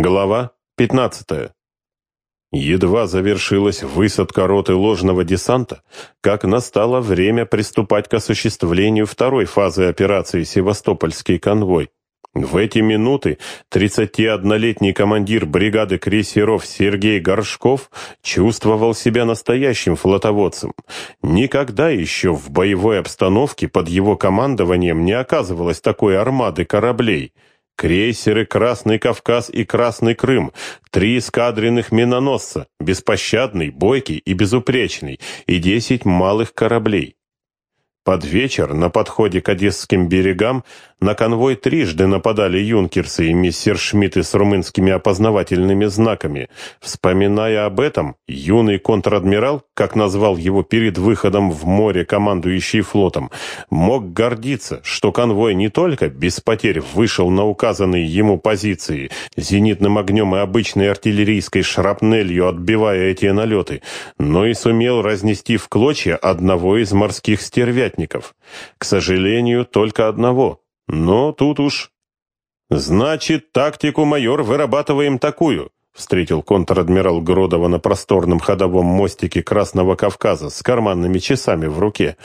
Глава 15. Едва завершилась высадка роты ложного десанта, как настало время приступать к осуществлению второй фазы операции «Севастопольский конвой». В эти минуты 31-летний командир бригады крейсеров Сергей Горшков чувствовал себя настоящим флотоводцем. Никогда еще в боевой обстановке под его командованием не оказывалось такой армады кораблей – Крейсеры «Красный Кавказ» и «Красный Крым», три эскадренных миноносца, беспощадный, бойкий и безупречный, и десять малых кораблей. Под вечер на подходе к Одесским берегам на конвой трижды нападали юнкерсы и мессершмитты с румынскими опознавательными знаками. Вспоминая об этом, юный контр-адмирал, как назвал его перед выходом в море командующий флотом, мог гордиться, что конвой не только без потерь вышел на указанные ему позиции, зенитным огнем и обычной артиллерийской шрапнелью отбивая эти налеты, но и сумел разнести в клочья одного из морских стервятников. К сожалению, только одного – но тут уж... Значит, тактику, майор, вырабатываем такую, встретил контр-адмирал Гродова на просторном ходовом мостике Красного Кавказа с карманными часами в руке.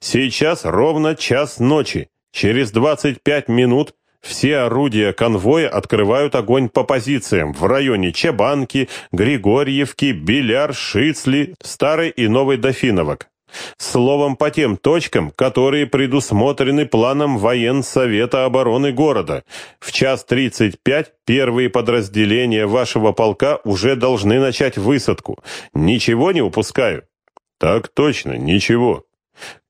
Сейчас ровно час ночи. Через 25 минут все орудия конвоя открывают огонь по позициям в районе Чебанки, Григорьевки, Беляр, Шицли, Старой и Новой Дофиновок. Словом, по тем точкам, которые предусмотрены планом военсовета обороны города. В час 35 первые подразделения вашего полка уже должны начать высадку. Ничего не упускаю? Так точно, ничего.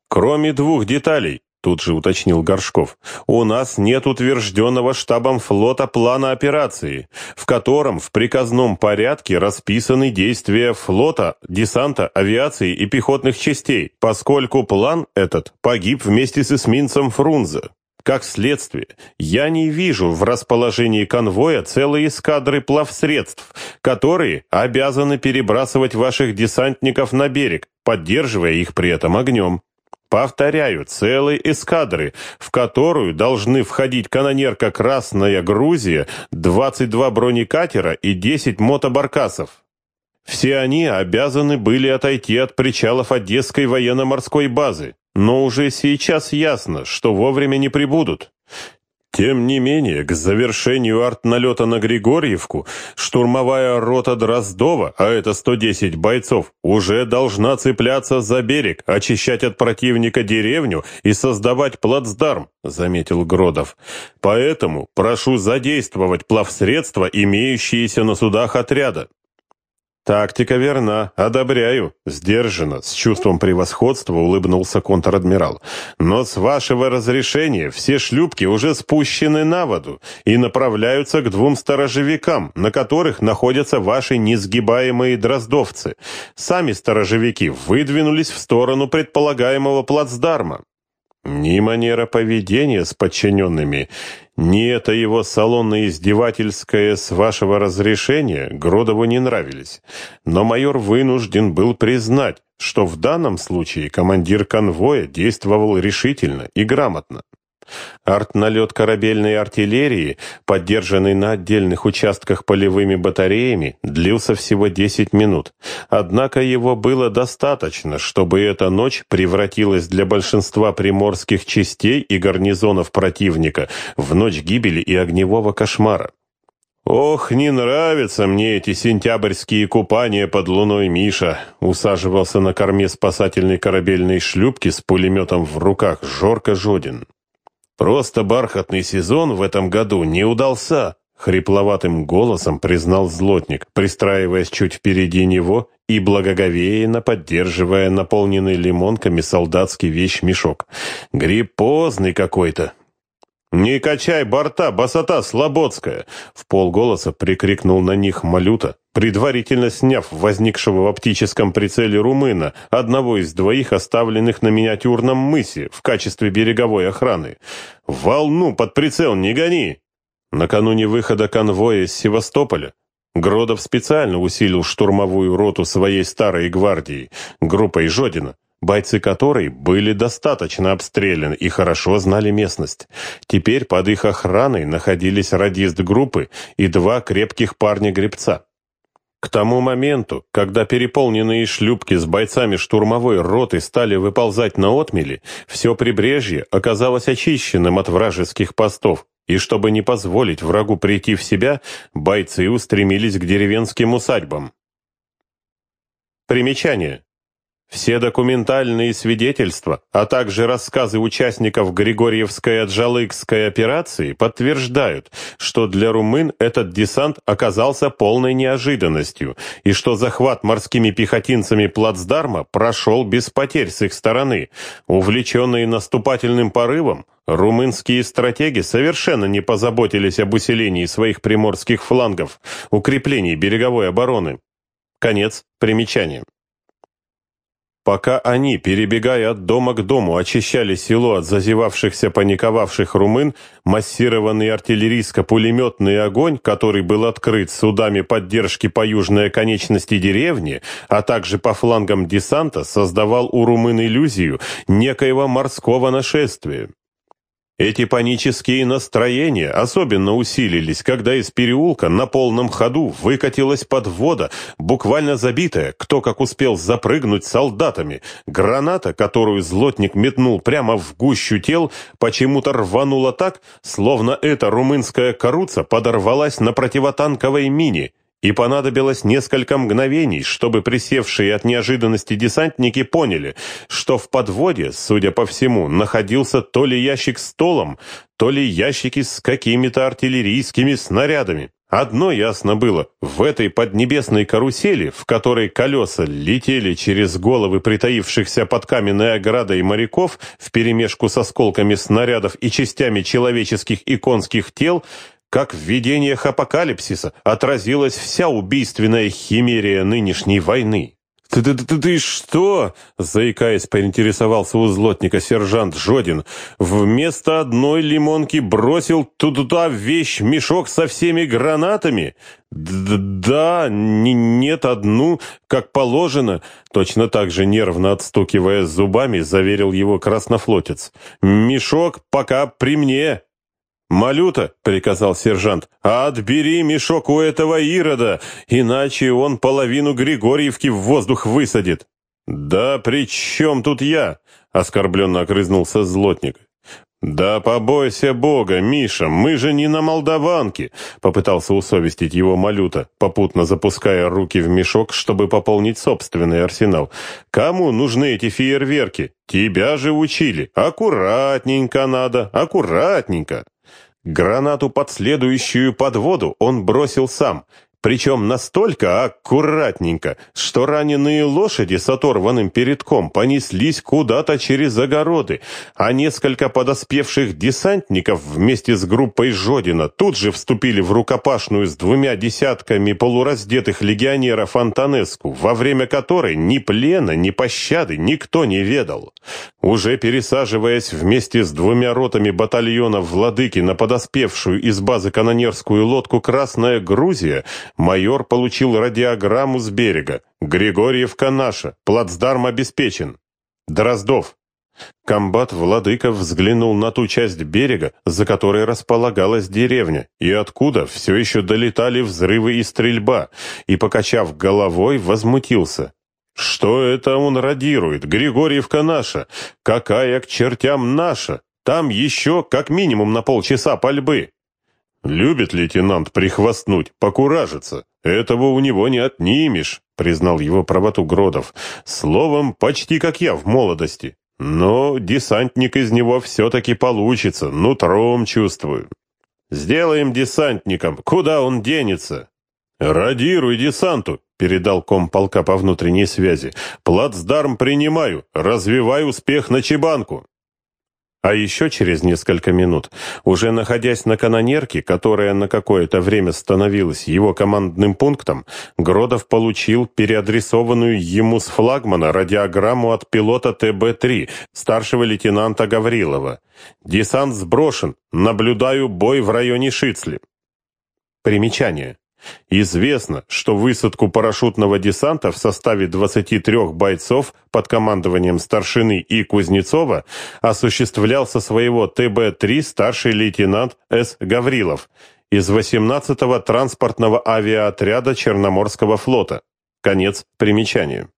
Кроме двух деталей. Тут же уточнил Горшков. «У нас нет утвержденного штабом флота плана операции, в котором в приказном порядке расписаны действия флота, десанта, авиации и пехотных частей, поскольку план этот погиб вместе с эсминцем Фрунзе. Как следствие, я не вижу в расположении конвоя целые эскадры плавсредств, которые обязаны перебрасывать ваших десантников на берег, поддерживая их при этом огнем. Повторяю, целой эскадры, в которую должны входить канонерка «Красная Грузия», 22 бронекатера и 10 мотобаркасов. Все они обязаны были отойти от причалов Одесской военно-морской базы, но уже сейчас ясно, что вовремя не прибудут. Тем не менее, к завершению артналета на Григорьевку штурмовая рота Дроздова, а это 110 бойцов, уже должна цепляться за берег, очищать от противника деревню и создавать плацдарм, заметил Гродов. Поэтому прошу задействовать плавсредства, имеющиеся на судах отряда. «Тактика верна, одобряю», — сдержанно, с чувством превосходства улыбнулся контр-адмирал. «Но с вашего разрешения все шлюпки уже спущены на воду и направляются к двум сторожевикам, на которых находятся ваши несгибаемые дроздовцы. Сами сторожевики выдвинулись в сторону предполагаемого плацдарма. Ни манера поведения с подчиненными, ни это его салонно-издевательское «с вашего разрешения» Гродову не нравились. Но майор вынужден был признать, что в данном случае командир конвоя действовал решительно и грамотно. Артналет корабельной артиллерии, поддержанный на отдельных участках полевыми батареями, длился всего 10 минут. Однако его было достаточно, чтобы эта ночь превратилась для большинства приморских частей и гарнизонов противника в ночь гибели и огневого кошмара. «Ох, не нравятся мне эти сентябрьские купания под луной, Миша!» усаживался на корме спасательной корабельной шлюпки с пулеметом в руках Жорка Жодин. Просто бархатный сезон в этом году не удался, хрипловатым голосом признал злотник, пристраиваясь чуть впереди него и благоговейно поддерживая наполненный лимонками солдатский вещмешок. Гриппозный какой-то. «Не качай борта, басота слободская!» — в полголоса прикрикнул на них Малюта, предварительно сняв возникшего в оптическом прицеле румына, одного из двоих оставленных на миниатюрном мысе в качестве береговой охраны. «Волну под прицел не гони!» Накануне выхода конвоя из Севастополя Гродов специально усилил штурмовую роту своей старой гвардии, группой Жодина, бойцы которой были достаточно обстреляны и хорошо знали местность. Теперь под их охраной находились радист группы и два крепких парня-гребца. К тому моменту, когда переполненные шлюпки с бойцами штурмовой роты стали выползать на отмели, все прибрежье оказалось очищенным от вражеских постов, и чтобы не позволить врагу прийти в себя, бойцы устремились к деревенским усадьбам. Примечание. Все документальные свидетельства, а также рассказы участников Григорьевской Аджалыкской операции подтверждают, что для румын этот десант оказался полной неожиданностью и что захват морскими пехотинцами плацдарма прошел без потерь с их стороны. Увлеченные наступательным порывом, румынские стратеги совершенно не позаботились об усилении своих приморских флангов, укреплении береговой обороны. Конец примечания. Пока они, перебегая от дома к дому, очищали село от зазевавшихся паниковавших румын, массированный артиллерийско-пулеметный огонь, который был открыт судами поддержки по южной оконечности деревни, а также по флангам десанта, создавал у румын иллюзию некоего морского нашествия. Эти панические настроения особенно усилились, когда из переулка на полном ходу выкатилась подвода, буквально забитая, кто как успел запрыгнуть солдатами. Граната, которую злотник метнул прямо в гущу тел, почему-то рванула так, словно эта румынская коруца подорвалась на противотанковой мине и понадобилось несколько мгновений, чтобы присевшие от неожиданности десантники поняли, что в подводе, судя по всему, находился то ли ящик с толом, то ли ящики с какими-то артиллерийскими снарядами. Одно ясно было, в этой поднебесной карусели, в которой колеса летели через головы притаившихся под каменной оградой моряков вперемешку с осколками снарядов и частями человеческих и конских тел, как в видениях апокалипсиса отразилась вся убийственная химерия нынешней войны. «Ты, ты, ты, ты что?» — заикаясь, поинтересовался у злотника сержант Жодин. «Вместо одной лимонки бросил туда вещь, мешок со всеми гранатами?» Д «Да, нет, одну, как положено», — точно так же нервно отстукивая зубами, заверил его краснофлотец. «Мешок пока при мне». «Малюта», — приказал сержант, — «отбери мешок у этого Ирода, иначе он половину Григорьевки в воздух высадит». «Да при чем тут я?» — оскорбленно огрызнулся злотник. «Да побойся Бога, Миша, мы же не на Молдаванке!» — попытался усовестить его Малюта, попутно запуская руки в мешок, чтобы пополнить собственный арсенал. «Кому нужны эти фейерверки? Тебя же учили! Аккуратненько надо, аккуратненько!» Гранату под следующую подводу он бросил сам, причем настолько аккуратненько, что раненые лошади с оторванным передком понеслись куда-то через огороды, а несколько подоспевших десантников вместе с группой Жодина тут же вступили в рукопашную с двумя десятками полураздетых легионеров Антонеску, во время которой ни плена, ни пощады никто не ведал. Уже пересаживаясь вместе с двумя ротами батальона Владыки на подоспевшую из базы канонерскую лодку «Красная Грузия», Майор получил радиограмму с берега. Григорьевка наша. Плацдарм обеспечен. Дроздов. Комбат Владыков взглянул на ту часть берега, за которой располагалась деревня, и откуда все еще долетали взрывы и стрельба, и, покачав головой, возмутился. «Что это он радирует? Григорьевка наша! Какая к чертям наша? Там еще как минимум на полчаса пальбы!» «Любит лейтенант прихвастнуть, покуражиться. Этого у него не отнимешь», — признал его правоту Гродов. «Словом, почти как я в молодости. Но десантник из него все-таки получится, нутром чувствую. Сделаем десантником, куда он денется?» «Радируй десанту», — передал комполка по внутренней связи. «Плацдарм принимаю, развивай успех на Чебанку». А еще через несколько минут, уже находясь на канонерке, которая на какое-то время становилась его командным пунктом, Гродов получил переадресованную ему с флагмана радиограмму от пилота ТБ-3, старшего лейтенанта Гаврилова. «Десант сброшен. Наблюдаю бой в районе Шицли». Примечание. Известно, что высадку парашютного десанта в составе 23 бойцов под командованием старшины И. Кузнецова осуществлял со своего ТБ-3 старший лейтенант С. Гаврилов из 18-го транспортного авиаотряда Черноморского флота. Конец примечания.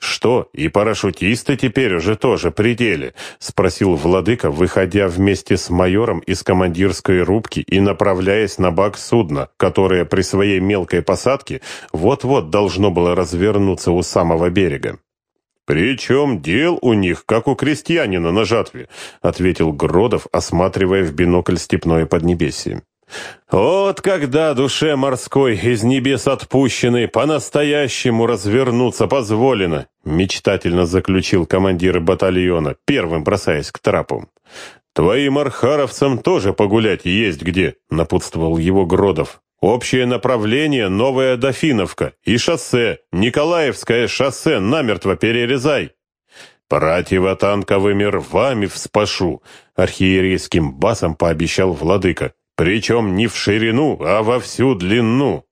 «Что, и парашютисты теперь уже тоже при деле?» — спросил владыка, выходя вместе с майором из командирской рубки и направляясь на бак судна, которое при своей мелкой посадке вот-вот должно было развернуться у самого берега. «Причем дел у них, как у крестьянина на жатве», — ответил Гродов, осматривая в бинокль степное поднебесье. Вот когда душе морской из небес отпущенной по-настоящему развернуться позволено, мечтательно заключил командир батальона, первым бросаясь к трапу. Твоим архаровцам тоже погулять есть где, напутствовал его Гродов. Общее направление — Новая Дофиновка и шоссе, Николаевское шоссе, намертво перерезай. Противотанковыми рвами вспашу, архиерейским басом пообещал владыка. Причем не в ширину, а во всю длину.